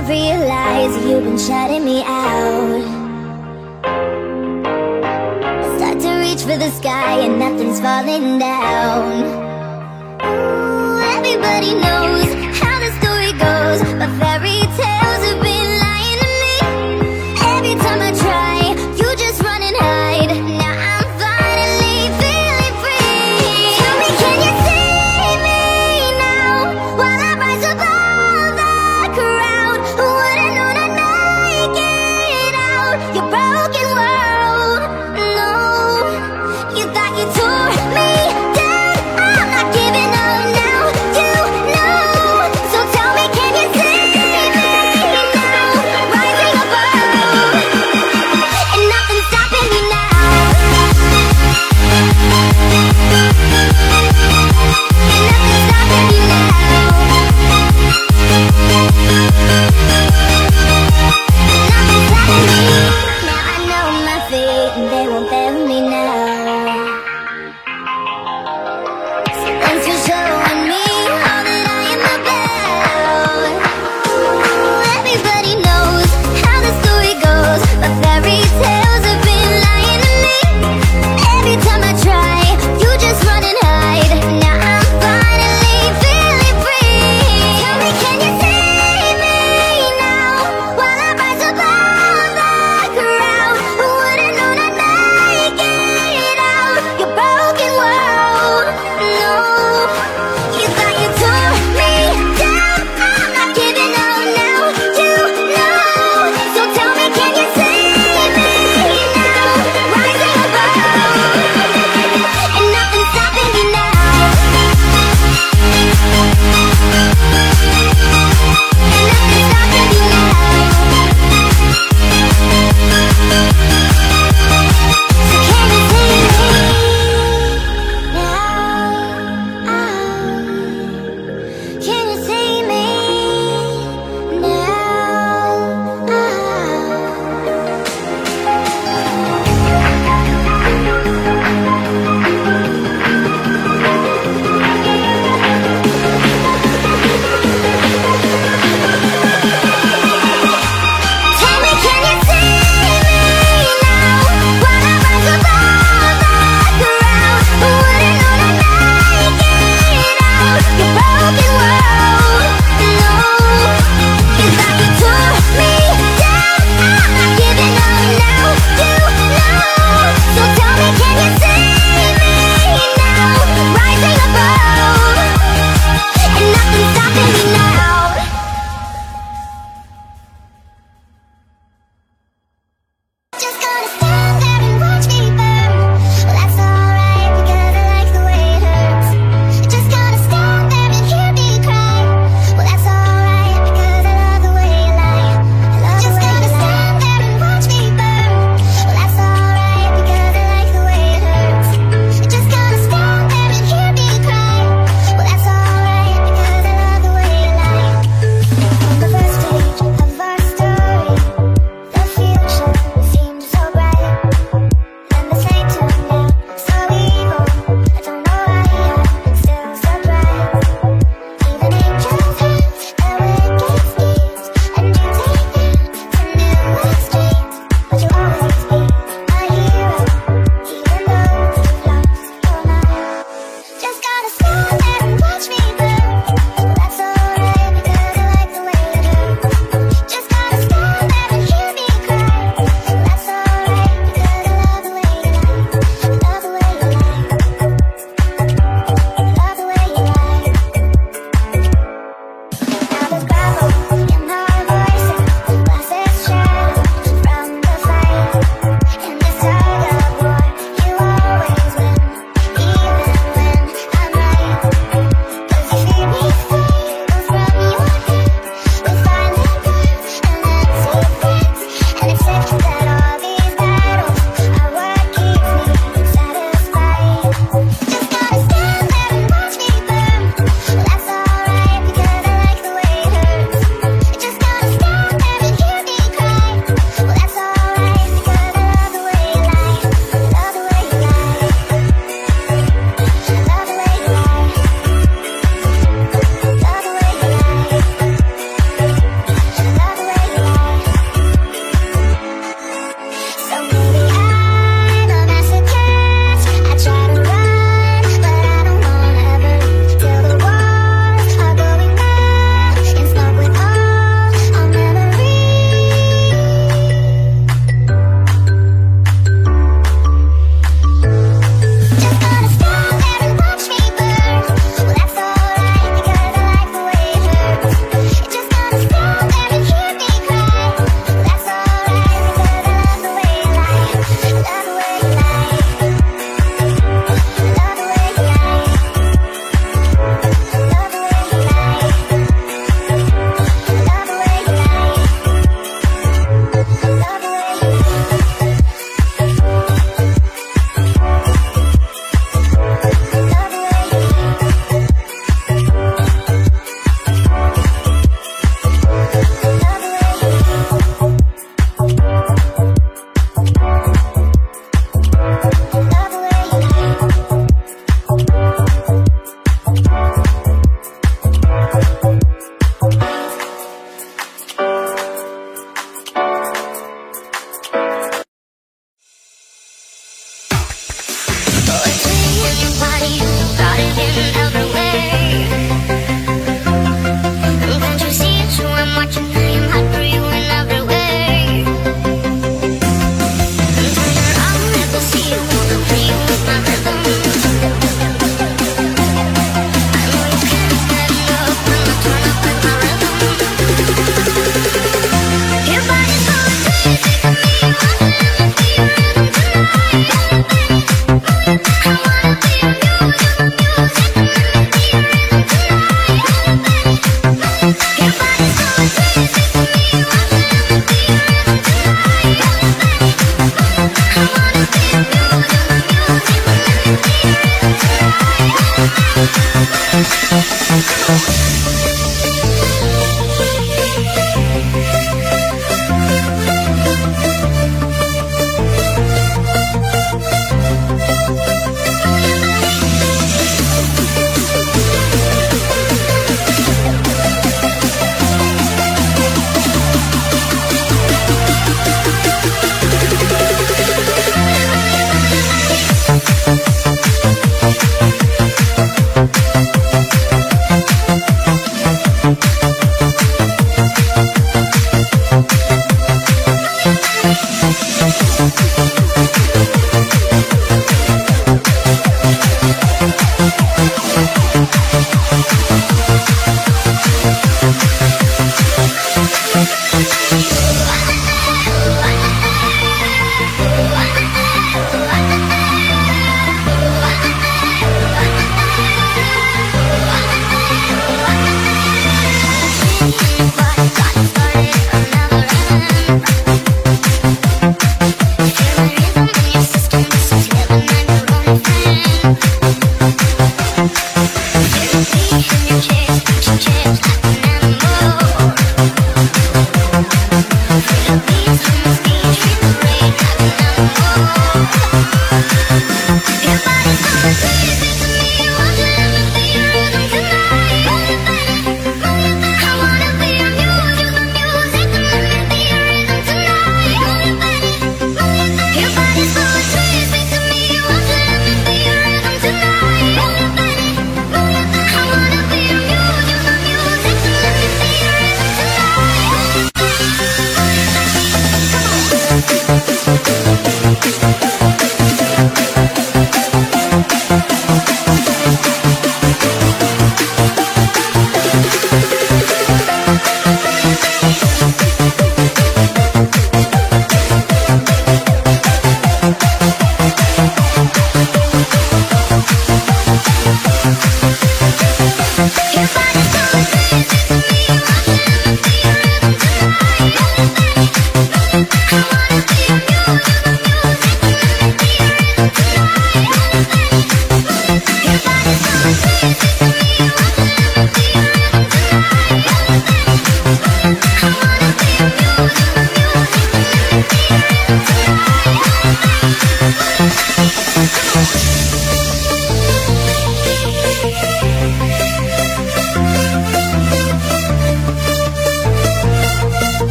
I realize you've been shutting me out. Start to reach for the sky and nothing's falling down. Ooh, everybody knows how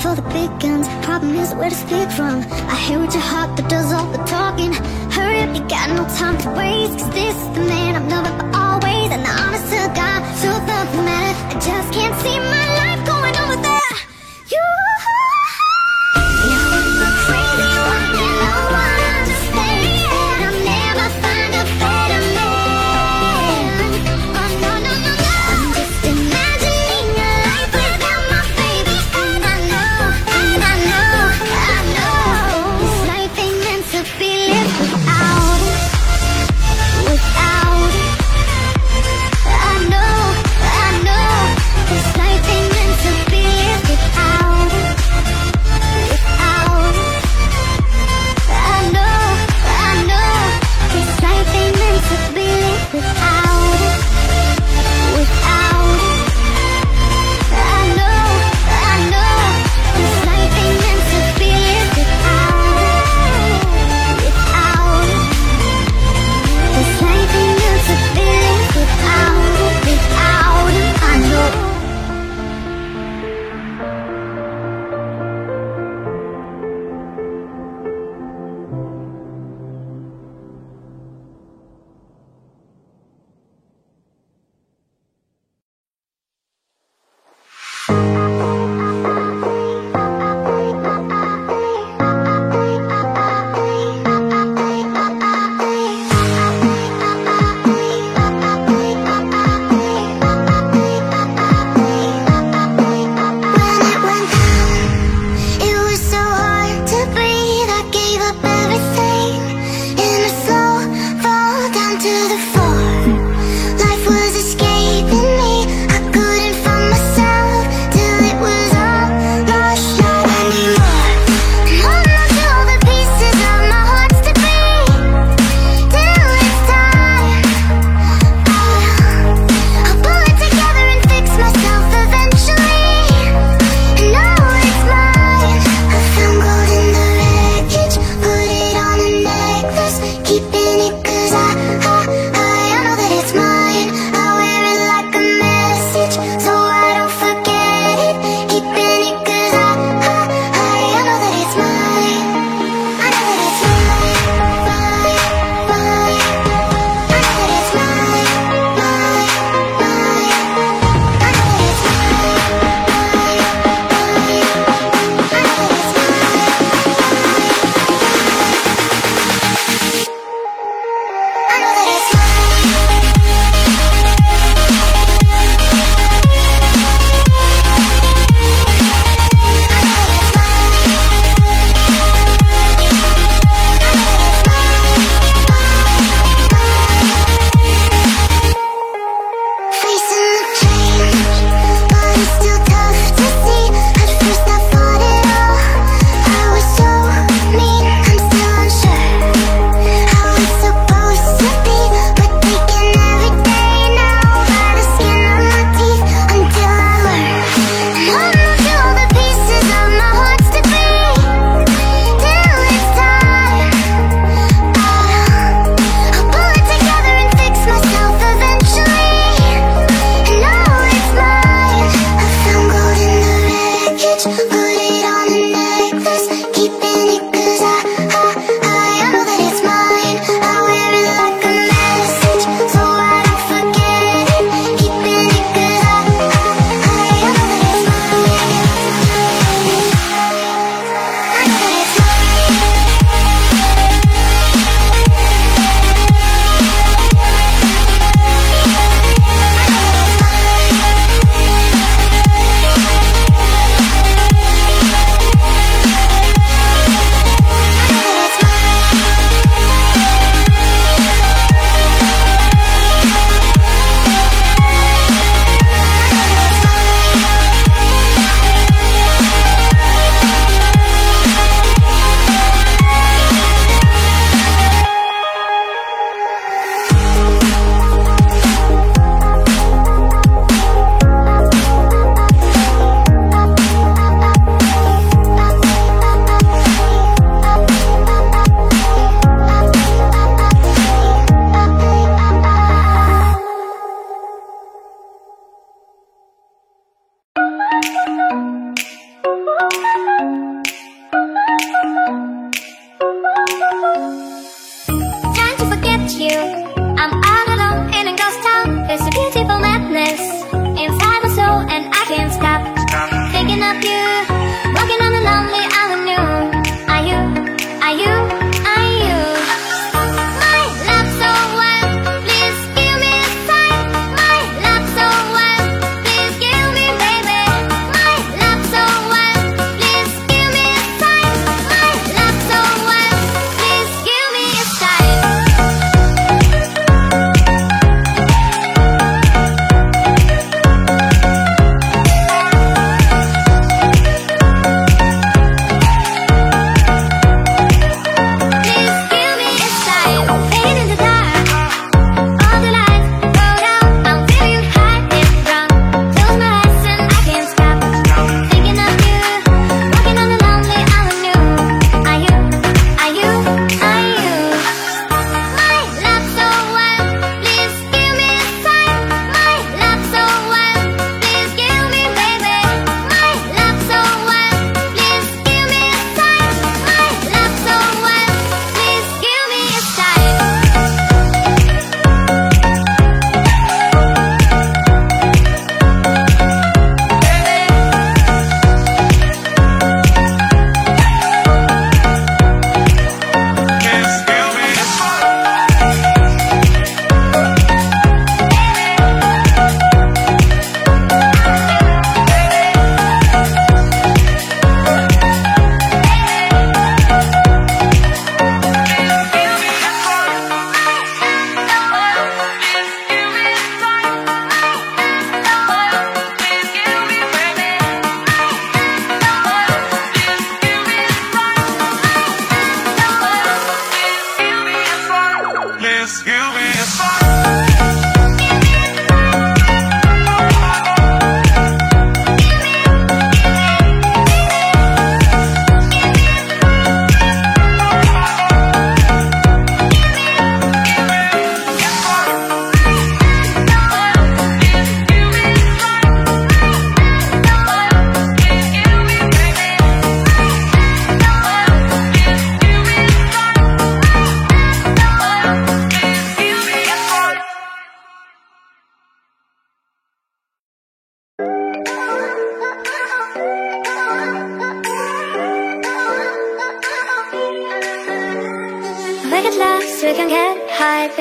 for the big guns. Problem is where to speak from. I hear what your heart that does all the talking. Hurry up, you got no time to waste. Cause this is the man I've known for always. And the honest to God, truth of the matter, I just can't see my life.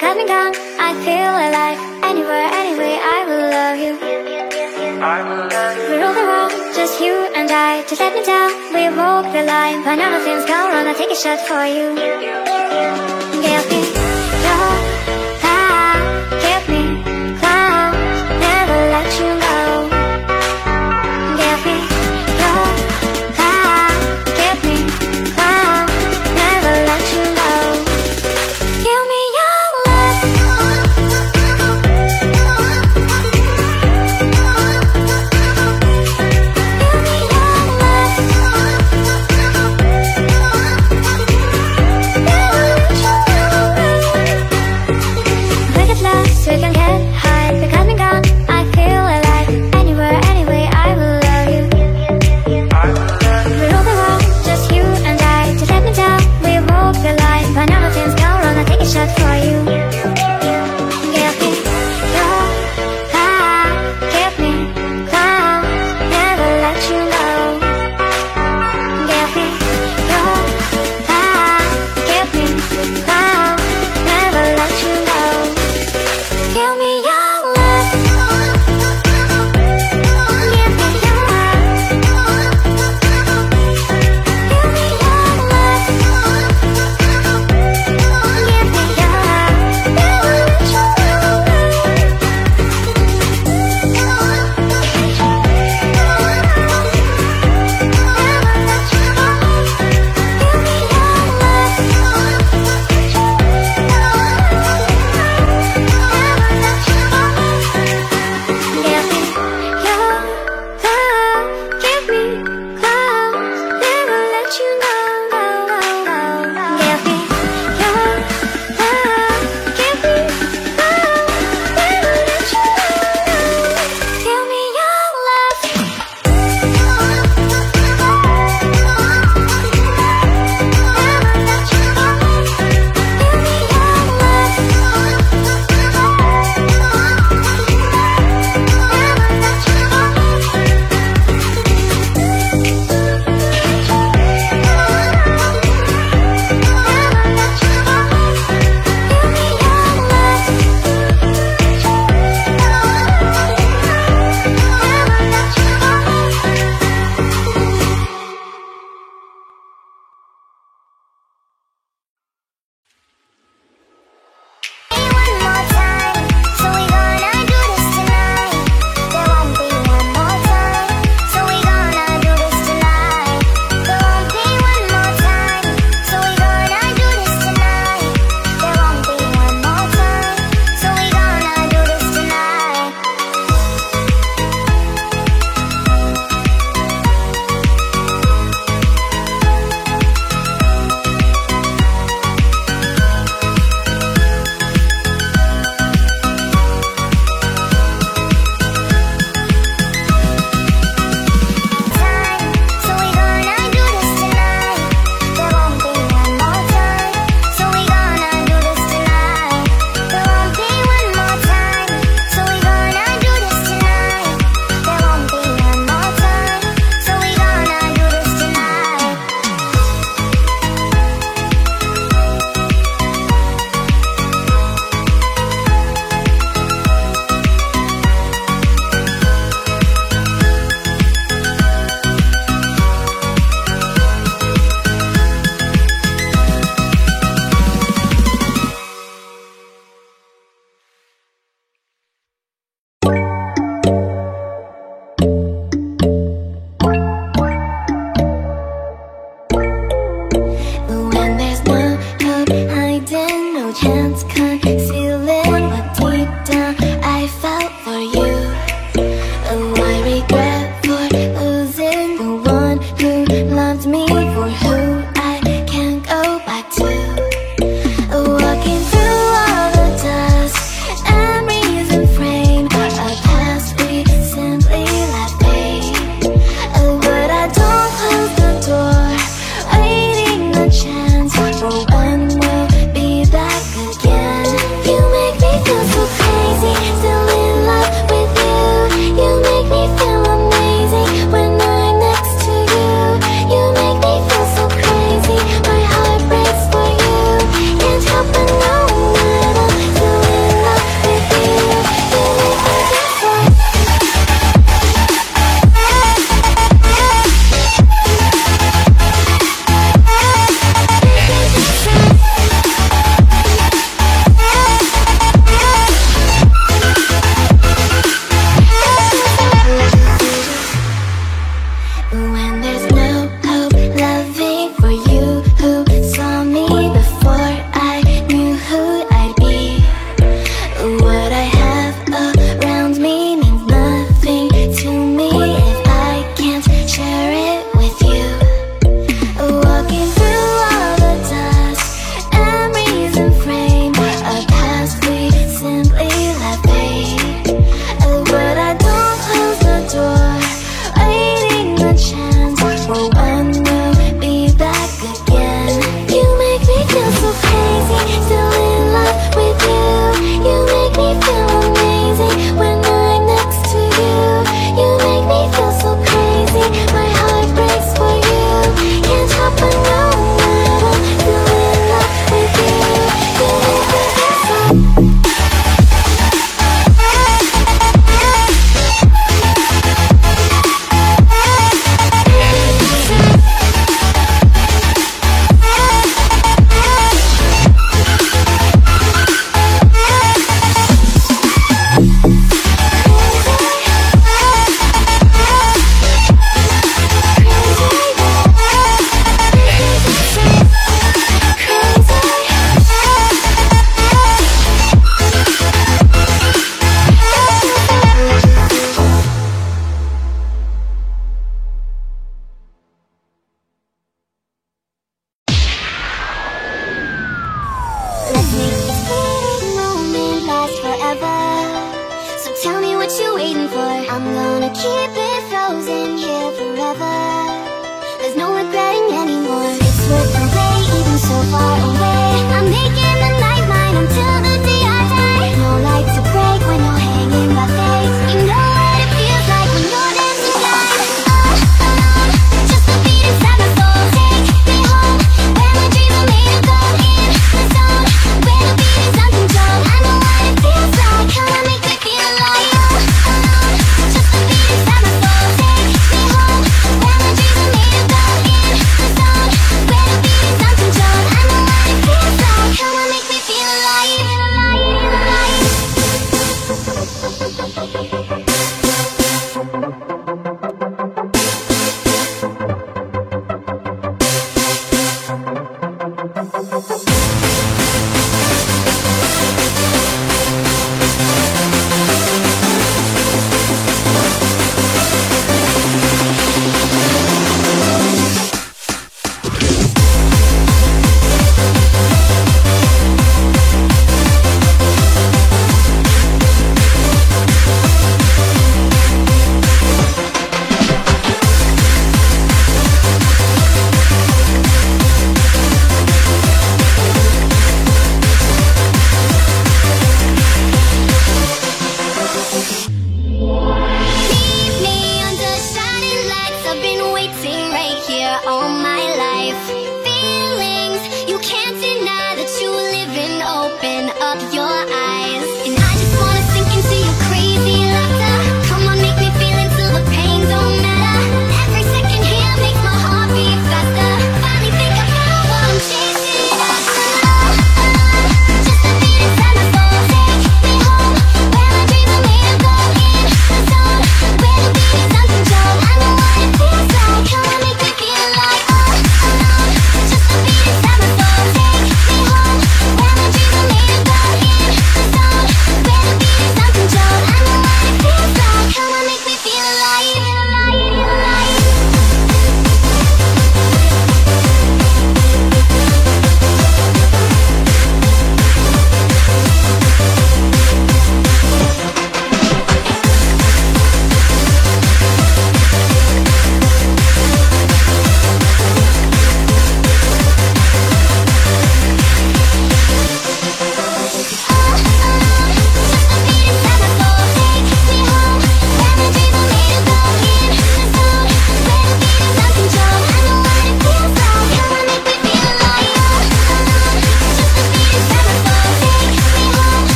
High They cut me down, I feel alive. Anywhere, anyway, I will love you. I will love you. We rule the world, just you and I. Just let me down, we walk the line. When all the things go wrong, I'll take a shot for you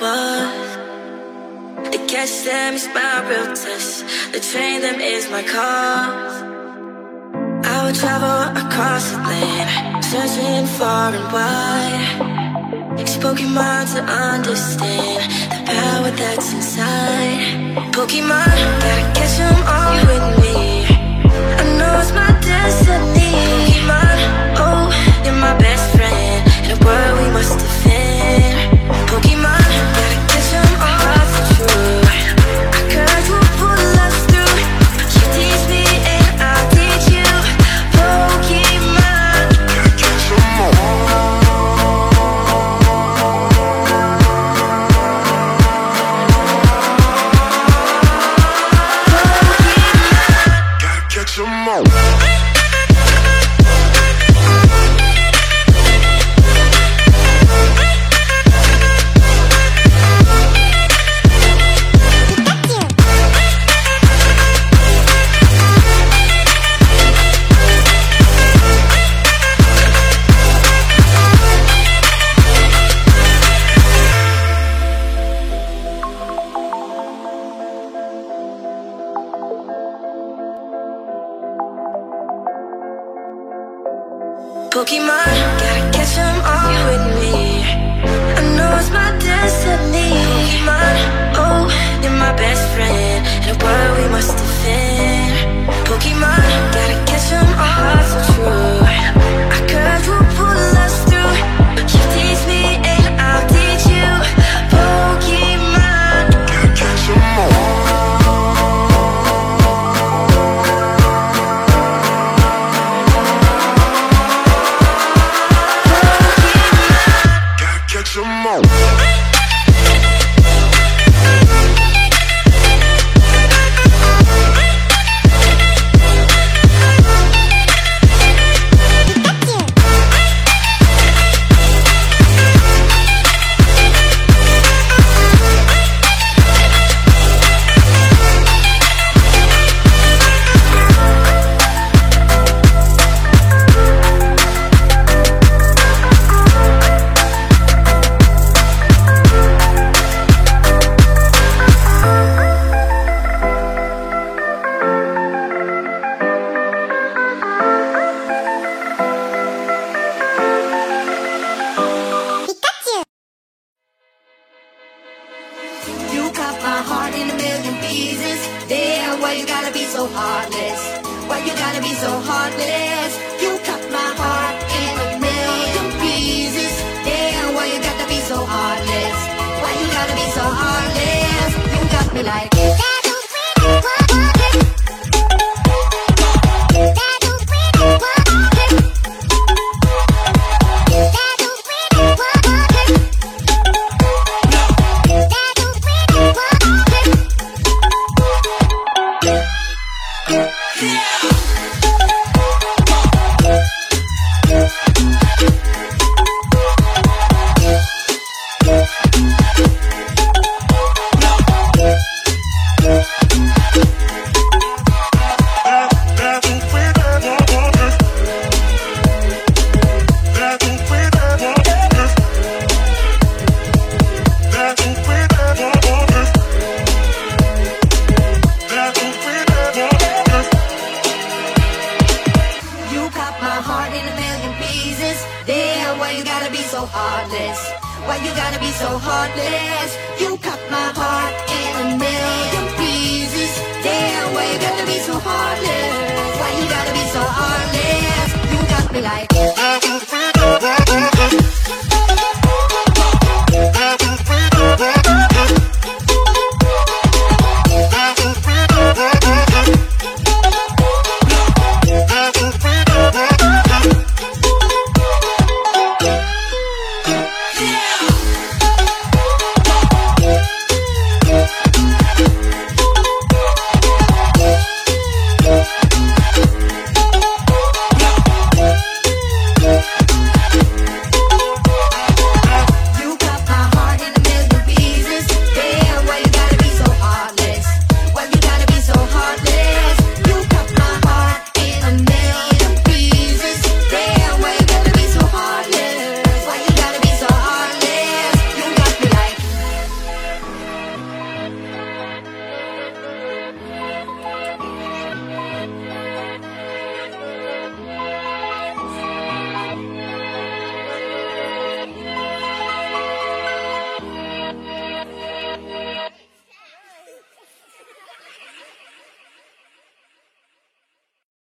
was. They catch them is my real test. The train them is my cause. I will travel across the land, searching far and wide. Pokemon to understand the power that's inside. Pokemon, gotta catch them all with me.